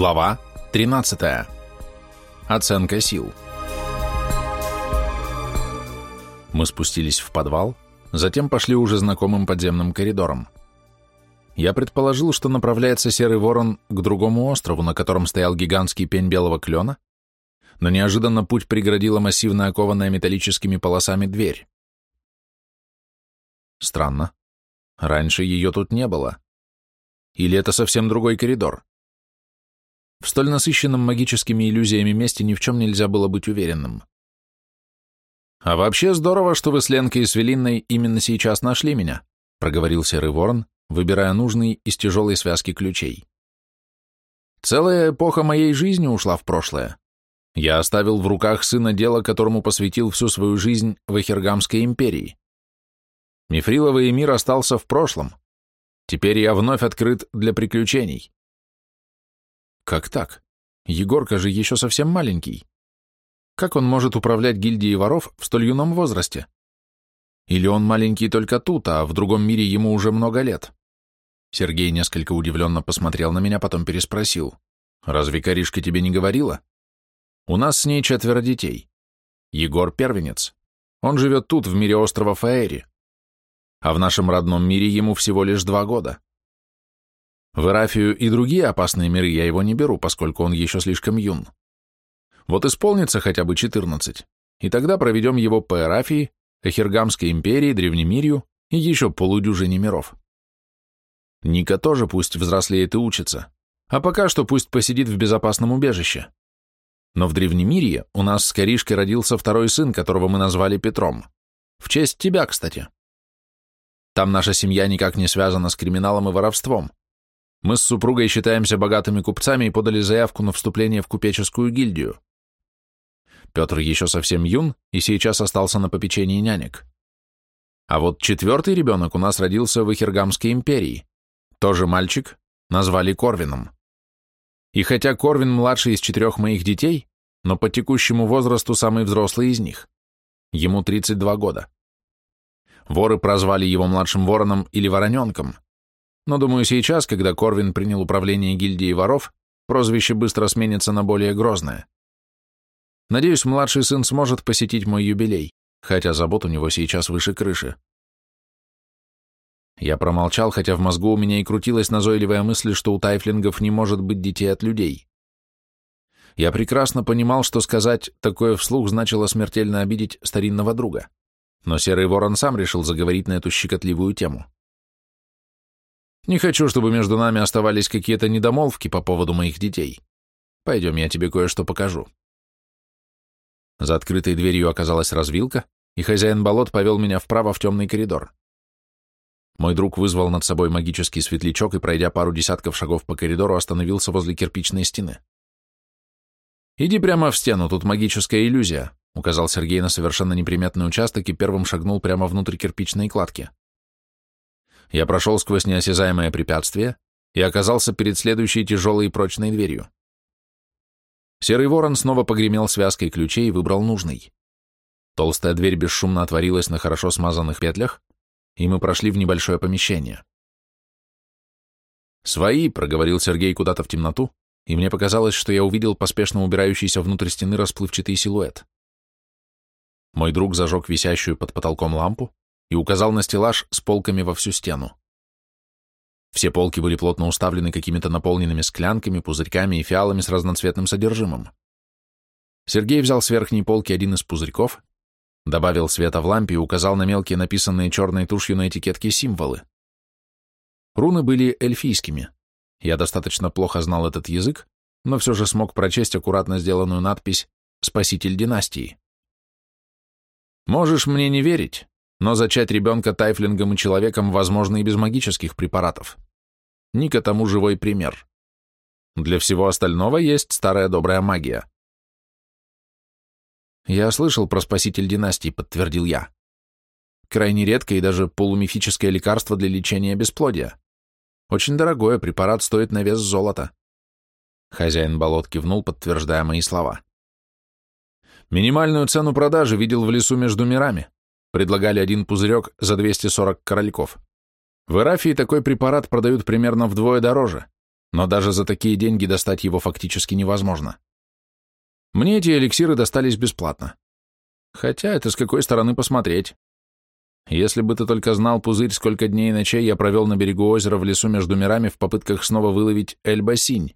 Глава 13. Оценка сил. Мы спустились в подвал, затем пошли уже знакомым подземным коридором. Я предположил, что направляется Серый Ворон к другому острову, на котором стоял гигантский пень белого клена, но неожиданно путь преградила массивно окованная металлическими полосами дверь. Странно. Раньше ее тут не было. Или это совсем другой коридор? В столь насыщенном магическими иллюзиями месте ни в чем нельзя было быть уверенным. «А вообще здорово, что вы с Ленкой и с Велинной именно сейчас нашли меня», проговорил Серый Ворон, выбирая нужный из тяжелой связки ключей. «Целая эпоха моей жизни ушла в прошлое. Я оставил в руках сына дело, которому посвятил всю свою жизнь в Эхергамской империи. Мифриловый мир остался в прошлом. Теперь я вновь открыт для приключений. Как так? Егорка же еще совсем маленький. Как он может управлять гильдией воров в столь юном возрасте? Или он маленький только тут, а в другом мире ему уже много лет? Сергей несколько удивленно посмотрел на меня, потом переспросил. «Разве Каришка тебе не говорила? У нас с ней четверо детей. Егор первенец. Он живет тут, в мире острова Фаэри. А в нашем родном мире ему всего лишь два года. В Эрафию и другие опасные миры я его не беру, поскольку он еще слишком юн. Вот исполнится хотя бы 14, и тогда проведем его по Эрафии, Эхергамской империи, Древнемирью и еще полудюжине миров. Ника тоже пусть взрослеет и учится, а пока что пусть посидит в безопасном убежище. Но в Древнемирье у нас с Каришкой родился второй сын, которого мы назвали Петром. В честь тебя, кстати. Там наша семья никак не связана с криминалом и воровством. Мы с супругой считаемся богатыми купцами и подали заявку на вступление в купеческую гильдию. Петр еще совсем юн и сейчас остался на попечении нянек. А вот четвертый ребенок у нас родился в Ихергамской империи. Тоже мальчик, назвали Корвином. И хотя Корвин младший из четырех моих детей, но по текущему возрасту самый взрослый из них. Ему 32 года. Воры прозвали его младшим вороном или вороненком – но, думаю, сейчас, когда Корвин принял управление гильдией воров, прозвище быстро сменится на более грозное. Надеюсь, младший сын сможет посетить мой юбилей, хотя забот у него сейчас выше крыши. Я промолчал, хотя в мозгу у меня и крутилась назойливая мысль, что у тайфлингов не может быть детей от людей. Я прекрасно понимал, что сказать такое вслух значило смертельно обидеть старинного друга, но Серый Ворон сам решил заговорить на эту щекотливую тему. Не хочу, чтобы между нами оставались какие-то недомолвки по поводу моих детей. Пойдем, я тебе кое-что покажу. За открытой дверью оказалась развилка, и хозяин болот повел меня вправо в темный коридор. Мой друг вызвал над собой магический светлячок и, пройдя пару десятков шагов по коридору, остановился возле кирпичной стены. «Иди прямо в стену, тут магическая иллюзия», — указал Сергей на совершенно неприметный участок и первым шагнул прямо внутрь кирпичной кладки. Я прошел сквозь неосязаемое препятствие и оказался перед следующей тяжелой и прочной дверью. Серый ворон снова погремел связкой ключей и выбрал нужный. Толстая дверь бесшумно отворилась на хорошо смазанных петлях, и мы прошли в небольшое помещение. «Свои», — проговорил Сергей куда-то в темноту, и мне показалось, что я увидел поспешно убирающийся внутрь стены расплывчатый силуэт. Мой друг зажег висящую под потолком лампу, и указал на стеллаж с полками во всю стену. Все полки были плотно уставлены какими-то наполненными склянками, пузырьками и фиалами с разноцветным содержимым. Сергей взял с верхней полки один из пузырьков, добавил света в лампе и указал на мелкие написанные черной тушью на этикетке символы. Руны были эльфийскими. Я достаточно плохо знал этот язык, но все же смог прочесть аккуратно сделанную надпись «Спаситель династии». Можешь мне не верить, но зачать ребенка тайфлингом и человеком возможно и без магических препаратов. Ника тому живой пример. Для всего остального есть старая добрая магия. «Я слышал про спаситель династии», — подтвердил я. «Крайне редкое и даже полумифическое лекарство для лечения бесплодия. Очень дорогое, препарат стоит на вес золота». Хозяин болот кивнул, подтверждая мои слова. «Минимальную цену продажи видел в лесу между мирами. Предлагали один пузырек за 240 корольков. В Эрафии такой препарат продают примерно вдвое дороже. но даже за такие деньги достать его фактически невозможно. Мне эти эликсиры достались бесплатно. Хотя это с какой стороны посмотреть. Если бы ты только знал, Пузырь, сколько дней и ночей я провел на берегу озера в лесу между мирами в попытках снова выловить эльбасинь,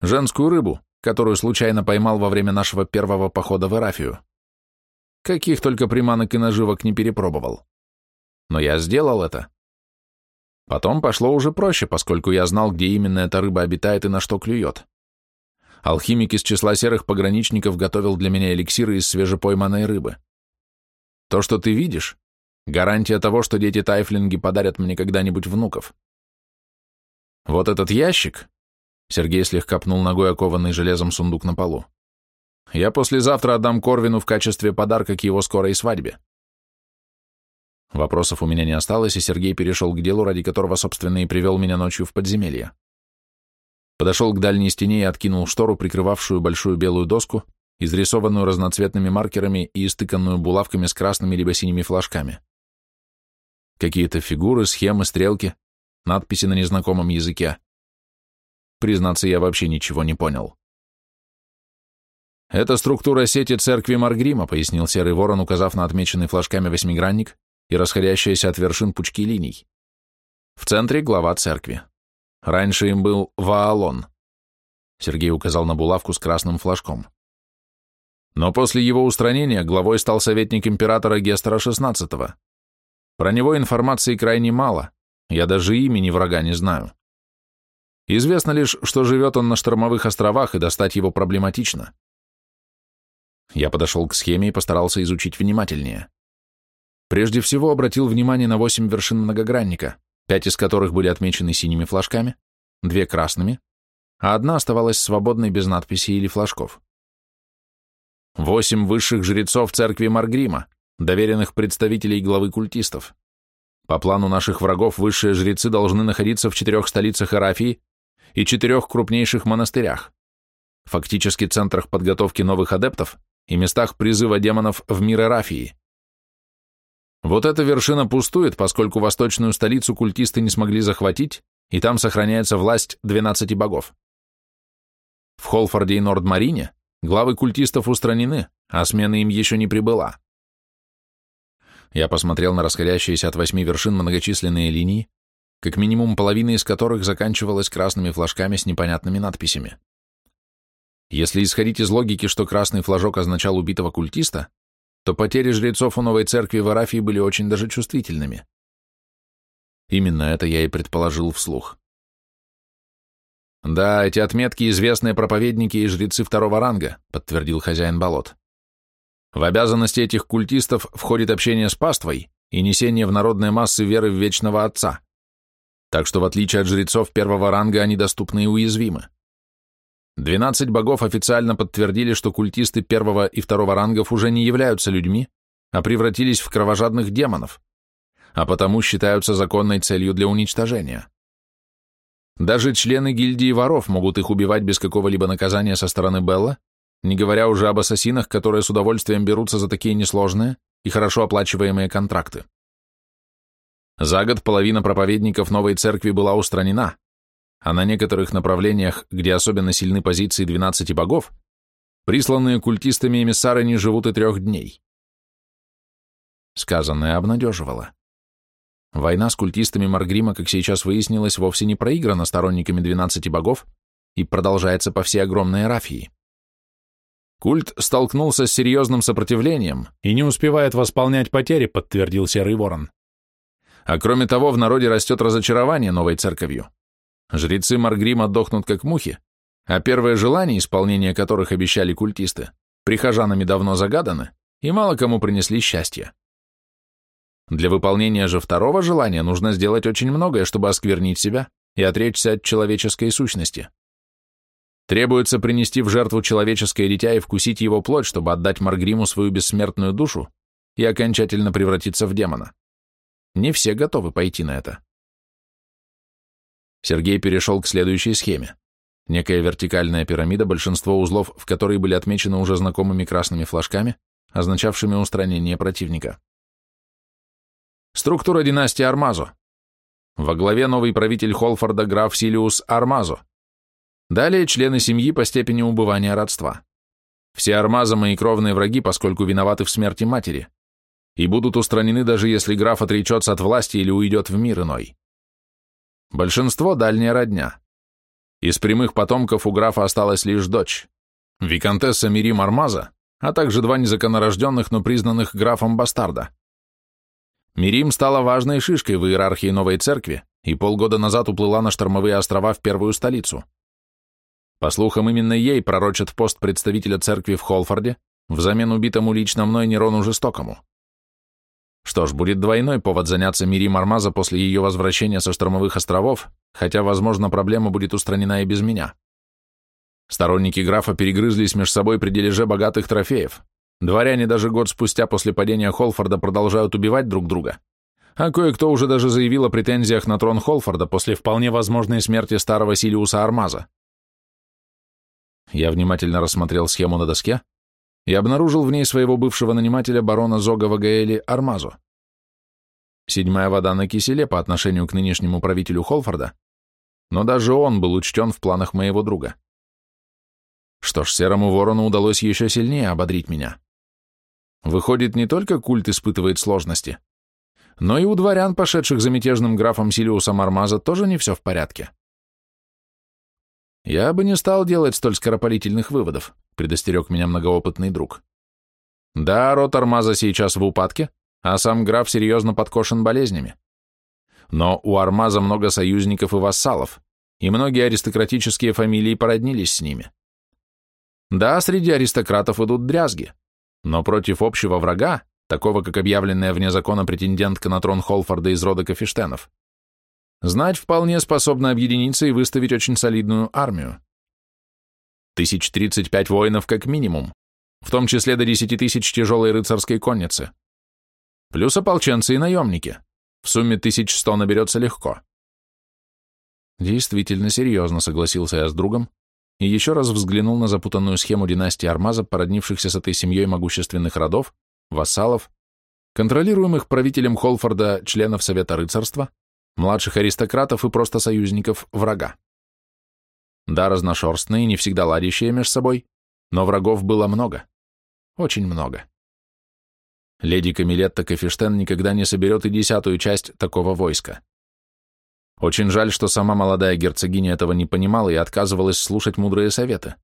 женскую рыбу, которую случайно поймал во время нашего первого похода в Эрафию. Каких только приманок и наживок не перепробовал. Но я сделал это. Потом пошло уже проще, поскольку я знал, где именно эта рыба обитает и на что клюет. Алхимик из числа серых пограничников готовил для меня эликсиры из свежепойманной рыбы. То, что ты видишь, гарантия того, что дети Тайфлинги подарят мне когда-нибудь внуков. Вот этот ящик, Сергей слегка пнул ногой окованный железом сундук на полу, я послезавтра отдам Корвину в качестве подарка к его скорой свадьбе. Вопросов у меня не осталось, и Сергей перешел к делу, ради которого, собственно, и привел меня ночью в подземелье подошел к дальней стене и откинул штору, прикрывавшую большую белую доску, изрисованную разноцветными маркерами и истыканную булавками с красными либо синими флажками. Какие-то фигуры, схемы, стрелки, надписи на незнакомом языке. Признаться, я вообще ничего не понял. «Это структура сети церкви Маргрима», пояснил Серый Ворон, указав на отмеченный флажками восьмигранник и расходящиеся от вершин пучки линий. В центре глава церкви. Раньше им был Ваалон. Сергей указал на булавку с красным флажком. Но после его устранения главой стал советник императора Гестера XVI. Про него информации крайне мало, я даже имени врага не знаю. Известно лишь, что живет он на штормовых островах, и достать его проблематично. Я подошел к схеме и постарался изучить внимательнее. Прежде всего обратил внимание на восемь вершин многогранника пять из которых были отмечены синими флажками, две красными, а одна оставалась свободной без надписи или флажков. Восемь высших жрецов церкви Маргрима, доверенных представителей главы культистов. По плану наших врагов высшие жрецы должны находиться в четырех столицах Арафии и четырех крупнейших монастырях, фактически центрах подготовки новых адептов и местах призыва демонов в мир Арафии. Вот эта вершина пустует, поскольку восточную столицу культисты не смогли захватить, и там сохраняется власть 12 богов. В Холфорде и Нордмарине главы культистов устранены, а смена им еще не прибыла. Я посмотрел на расходящиеся от восьми вершин многочисленные линии, как минимум половина из которых заканчивалась красными флажками с непонятными надписями. Если исходить из логики, что красный флажок означал убитого культиста, то потери жрецов у новой церкви в Арафии были очень даже чувствительными. Именно это я и предположил вслух. «Да, эти отметки — известные проповедники и жрецы второго ранга», — подтвердил хозяин болот. «В обязанности этих культистов входит общение с паствой и несение в народные массы веры в Вечного Отца. Так что, в отличие от жрецов первого ранга, они доступны и уязвимы. Двенадцать богов официально подтвердили, что культисты первого и второго рангов уже не являются людьми, а превратились в кровожадных демонов, а потому считаются законной целью для уничтожения. Даже члены гильдии воров могут их убивать без какого-либо наказания со стороны Белла, не говоря уже об ассасинах, которые с удовольствием берутся за такие несложные и хорошо оплачиваемые контракты. За год половина проповедников новой церкви была устранена, а на некоторых направлениях, где особенно сильны позиции 12 богов, присланные культистами эмиссары не живут и трех дней. Сказанное обнадеживало. Война с культистами Маргрима, как сейчас выяснилось, вовсе не проиграна сторонниками 12 богов и продолжается по всей огромной Рафии. Культ столкнулся с серьезным сопротивлением и не успевает восполнять потери, подтвердил Серый Ворон. А кроме того, в народе растет разочарование новой церковью. Жрецы Маргрима дохнут как мухи, а первые желания, исполнения которых обещали культисты, прихожанами давно загаданы и мало кому принесли счастье. Для выполнения же второго желания нужно сделать очень многое, чтобы осквернить себя и отречься от человеческой сущности. Требуется принести в жертву человеческое дитя и вкусить его плоть, чтобы отдать Маргриму свою бессмертную душу и окончательно превратиться в демона. Не все готовы пойти на это. Сергей перешел к следующей схеме. Некая вертикальная пирамида, большинство узлов в которой были отмечены уже знакомыми красными флажками, означавшими устранение противника. Структура династии Армазо. Во главе новый правитель Холфорда граф Силиус Армазо, Далее члены семьи по степени убывания родства. Все армазы мои кровные враги, поскольку виноваты в смерти матери, и будут устранены даже если граф отречется от власти или уйдет в мир иной. Большинство – дальняя родня. Из прямых потомков у графа осталась лишь дочь, виконтесса Мирим Армаза, а также два незаконнорожденных, но признанных графом бастарда. Мирим стала важной шишкой в иерархии новой церкви и полгода назад уплыла на штормовые острова в первую столицу. По слухам, именно ей пророчат пост представителя церкви в Холфорде взамен убитому лично мной Нерону Жестокому. Что ж, будет двойной повод заняться Мири Мармаза после ее возвращения со штормовых островов, хотя, возможно, проблема будет устранена и без меня. Сторонники графа перегрызлись между собой при дележе богатых трофеев. Дворяне даже год спустя после падения Холфорда продолжают убивать друг друга. А кое-кто уже даже заявил о претензиях на трон Холфорда после вполне возможной смерти старого Силиуса Армаза. Я внимательно рассмотрел схему на доске и обнаружил в ней своего бывшего нанимателя барона Зогова Гаэли Армазо. Седьмая вода на киселе по отношению к нынешнему правителю Холфорда, но даже он был учтен в планах моего друга. Что ж, Серому Ворону удалось еще сильнее ободрить меня. Выходит, не только культ испытывает сложности, но и у дворян, пошедших за мятежным графом Силиусом Армаза, тоже не все в порядке. «Я бы не стал делать столь скоропалительных выводов», — предостерег меня многоопытный друг. «Да, рот Армаза сейчас в упадке, а сам граф серьезно подкошен болезнями. Но у Армаза много союзников и вассалов, и многие аристократические фамилии породнились с ними. Да, среди аристократов идут дрязги, но против общего врага, такого как объявленная вне закона претендентка на трон Холфорда из рода Кафештенов, Знать вполне способна объединиться и выставить очень солидную армию. Тысяч тридцать пять воинов как минимум, в том числе до десяти тысяч тяжелой рыцарской конницы. Плюс ополченцы и наемники. В сумме тысяч сто наберется легко. Действительно серьезно согласился я с другом и еще раз взглянул на запутанную схему династии Армаза, породнившихся с этой семьей могущественных родов, вассалов, контролируемых правителем Холфорда членов Совета рыцарства, младших аристократов и просто союзников врага. Да, разношерстные, не всегда ладящие между собой, но врагов было много. Очень много. Леди Камилетта Кафештен никогда не соберет и десятую часть такого войска. Очень жаль, что сама молодая герцогиня этого не понимала и отказывалась слушать мудрые советы.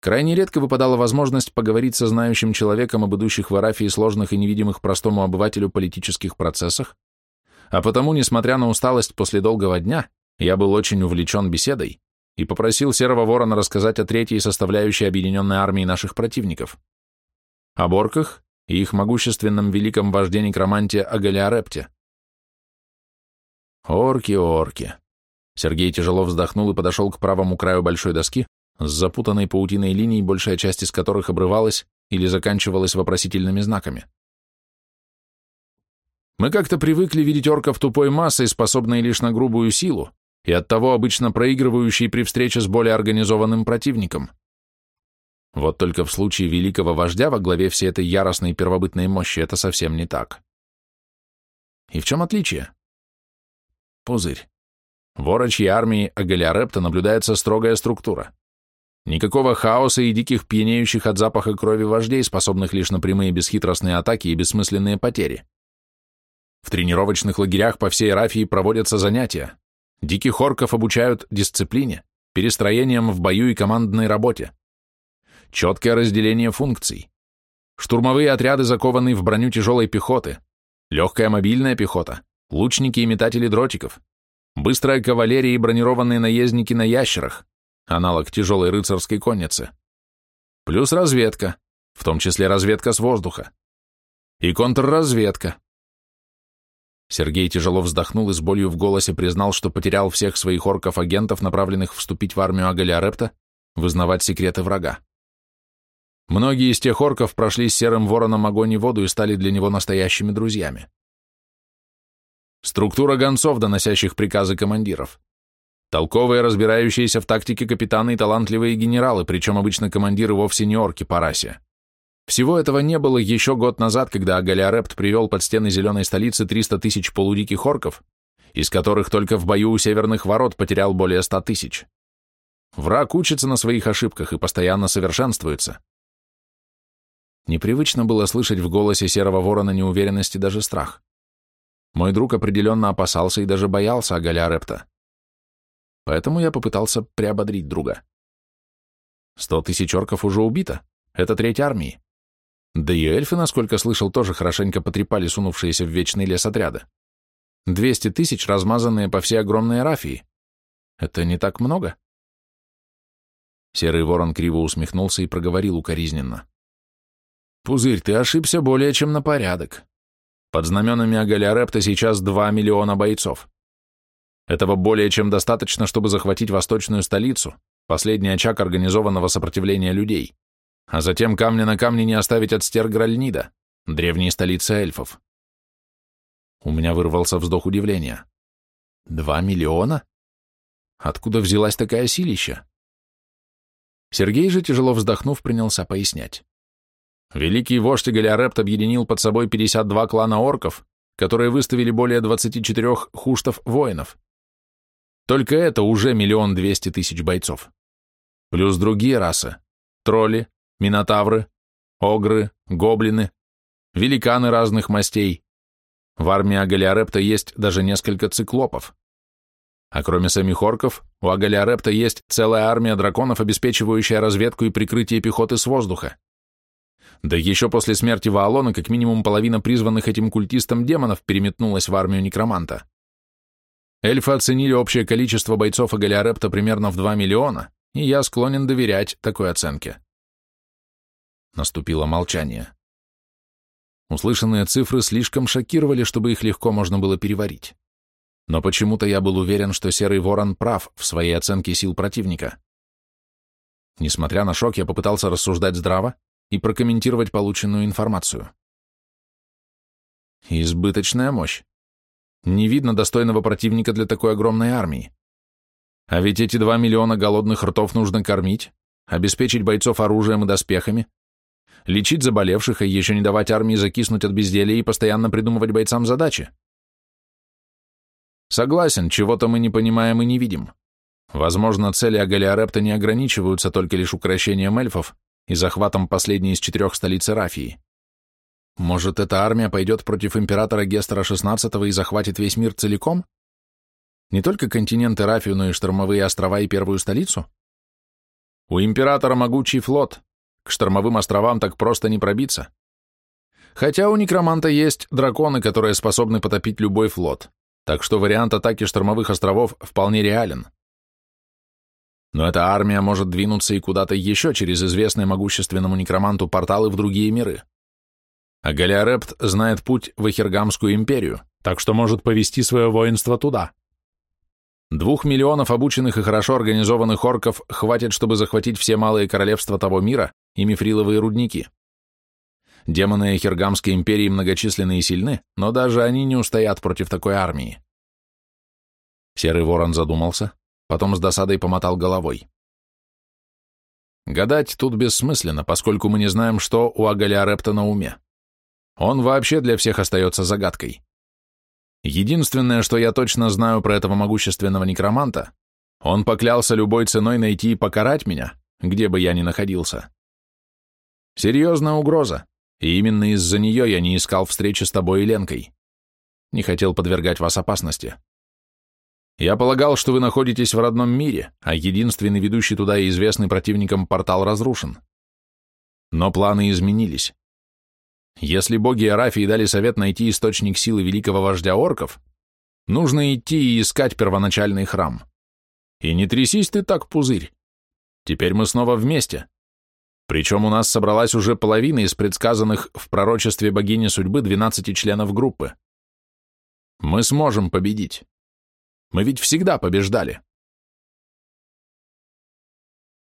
Крайне редко выпадала возможность поговорить со знающим человеком об идущих в Арафии сложных и невидимых простому обывателю политических процессах, а потому, несмотря на усталость после долгого дня, я был очень увлечен беседой и попросил Серого Ворона рассказать о третьей составляющей объединенной армии наших противников, о Борках и их могущественном великом вожде некроманте Агалиарепте. Орки, орки. Сергей тяжело вздохнул и подошел к правому краю большой доски, с запутанной паутиной линий, большая часть из которых обрывалась или заканчивалась вопросительными знаками. Мы как-то привыкли видеть орков тупой массой, способной лишь на грубую силу, и оттого обычно проигрывающей при встрече с более организованным противником. Вот только в случае великого вождя во главе всей этой яростной первобытной мощи это совсем не так. И в чем отличие? Пузырь. В орочьей армии Агалиарепта наблюдается строгая структура. Никакого хаоса и диких пьянеющих от запаха крови вождей, способных лишь на прямые бесхитростные атаки и бессмысленные потери. В тренировочных лагерях по всей Рафии проводятся занятия. Диких орков обучают дисциплине, перестроениям в бою и командной работе. Четкое разделение функций. Штурмовые отряды закованы в броню тяжелой пехоты, легкая мобильная пехота, лучники и метатели дротиков, быстрая кавалерия и бронированные наездники на ящерах, аналог тяжелой рыцарской конницы. Плюс разведка, в том числе разведка с воздуха. И контрразведка, Сергей тяжело вздохнул и с болью в голосе признал, что потерял всех своих орков-агентов, направленных вступить в армию Агалиарепта, вызнавать секреты врага. Многие из тех орков прошли с серым вороном огонь и воду и стали для него настоящими друзьями. Структура гонцов, доносящих приказы командиров. Толковые, разбирающиеся в тактике капитаны и талантливые генералы, причем обычно командиры вовсе не орки по расе. Всего этого не было еще год назад, когда Агалиарепт привел под стены зеленой столицы 300 тысяч полудиких орков, из которых только в бою у северных ворот потерял более 100 тысяч. Враг учится на своих ошибках и постоянно совершенствуется. Непривычно было слышать в голосе серого ворона неуверенность и даже страх. Мой друг определенно опасался и даже боялся Агаля Репта. Поэтому я попытался приободрить друга. Сто тысяч орков уже убито. Это треть армии. Да и эльфы, насколько слышал, тоже хорошенько потрепали сунувшиеся в вечный лес отряды. Двести тысяч, размазанные по всей огромной Рафии. Это не так много? Серый ворон криво усмехнулся и проговорил укоризненно. «Пузырь, ты ошибся более чем на порядок. Под знаменами Агалиарепта сейчас два миллиона бойцов. Этого более чем достаточно, чтобы захватить восточную столицу, последний очаг организованного сопротивления людей, а затем камня на камне не оставить от Стергральнида, древней столицы эльфов. У меня вырвался вздох удивления. Два миллиона? Откуда взялась такая силища? Сергей же, тяжело вздохнув, принялся пояснять. Великий вождь Галиарепт объединил под собой 52 клана орков, которые выставили более 24 хуштов воинов. Только это уже миллион двести тысяч бойцов. Плюс другие расы – тролли, минотавры, огры, гоблины, великаны разных мастей. В армии Агалиарепта есть даже несколько циклопов. А кроме самих орков, у Агалиарепта есть целая армия драконов, обеспечивающая разведку и прикрытие пехоты с воздуха. Да еще после смерти Ваалона как минимум половина призванных этим культистом демонов переметнулась в армию некроманта. Эльфы оценили общее количество бойцов Агалиарепта примерно в 2 миллиона, и я склонен доверять такой оценке. Наступило молчание. Услышанные цифры слишком шокировали, чтобы их легко можно было переварить. Но почему-то я был уверен, что Серый Ворон прав в своей оценке сил противника. Несмотря на шок, я попытался рассуждать здраво и прокомментировать полученную информацию. Избыточная мощь. Не видно достойного противника для такой огромной армии. А ведь эти два миллиона голодных ртов нужно кормить, обеспечить бойцов оружием и доспехами, лечить заболевших и еще не давать армии закиснуть от безделья и постоянно придумывать бойцам задачи. Согласен, чего-то мы не понимаем и не видим. Возможно, цели Агалиарепта не ограничиваются только лишь укрощением эльфов и захватом последней из четырех столиц Рафии. Может, эта армия пойдет против императора Гестера XVI и захватит весь мир целиком? Не только континенты Рафию, но и штормовые острова и первую столицу? У императора могучий флот. К штормовым островам так просто не пробиться. Хотя у некроманта есть драконы, которые способны потопить любой флот, так что вариант атаки штормовых островов вполне реален. Но эта армия может двинуться и куда-то еще через известные могущественному некроманту порталы в другие миры. А Галиарепт знает путь в Эхергамскую империю, так что может повести свое воинство туда. Двух миллионов обученных и хорошо организованных орков хватит, чтобы захватить все малые королевства того мира и мифриловые рудники. Демоны Эхергамской империи многочисленны и сильны, но даже они не устоят против такой армии. Серый ворон задумался, потом с досадой помотал головой. Гадать тут бессмысленно, поскольку мы не знаем, что у Агалиарепта на уме. Он вообще для всех остается загадкой. Единственное, что я точно знаю про этого могущественного некроманта, он поклялся любой ценой найти и покарать меня, где бы я ни находился. Серьезная угроза, и именно из-за нее я не искал встречи с тобой и Ленкой. Не хотел подвергать вас опасности. Я полагал, что вы находитесь в родном мире, а единственный ведущий туда и известный противникам портал разрушен. Но планы изменились. Если боги Арафии дали совет найти источник силы великого вождя орков, нужно идти и искать первоначальный храм. И не трясись ты так, пузырь. Теперь мы снова вместе. Причем у нас собралась уже половина из предсказанных в пророчестве богини судьбы 12 членов группы. Мы сможем победить. Мы ведь всегда побеждали.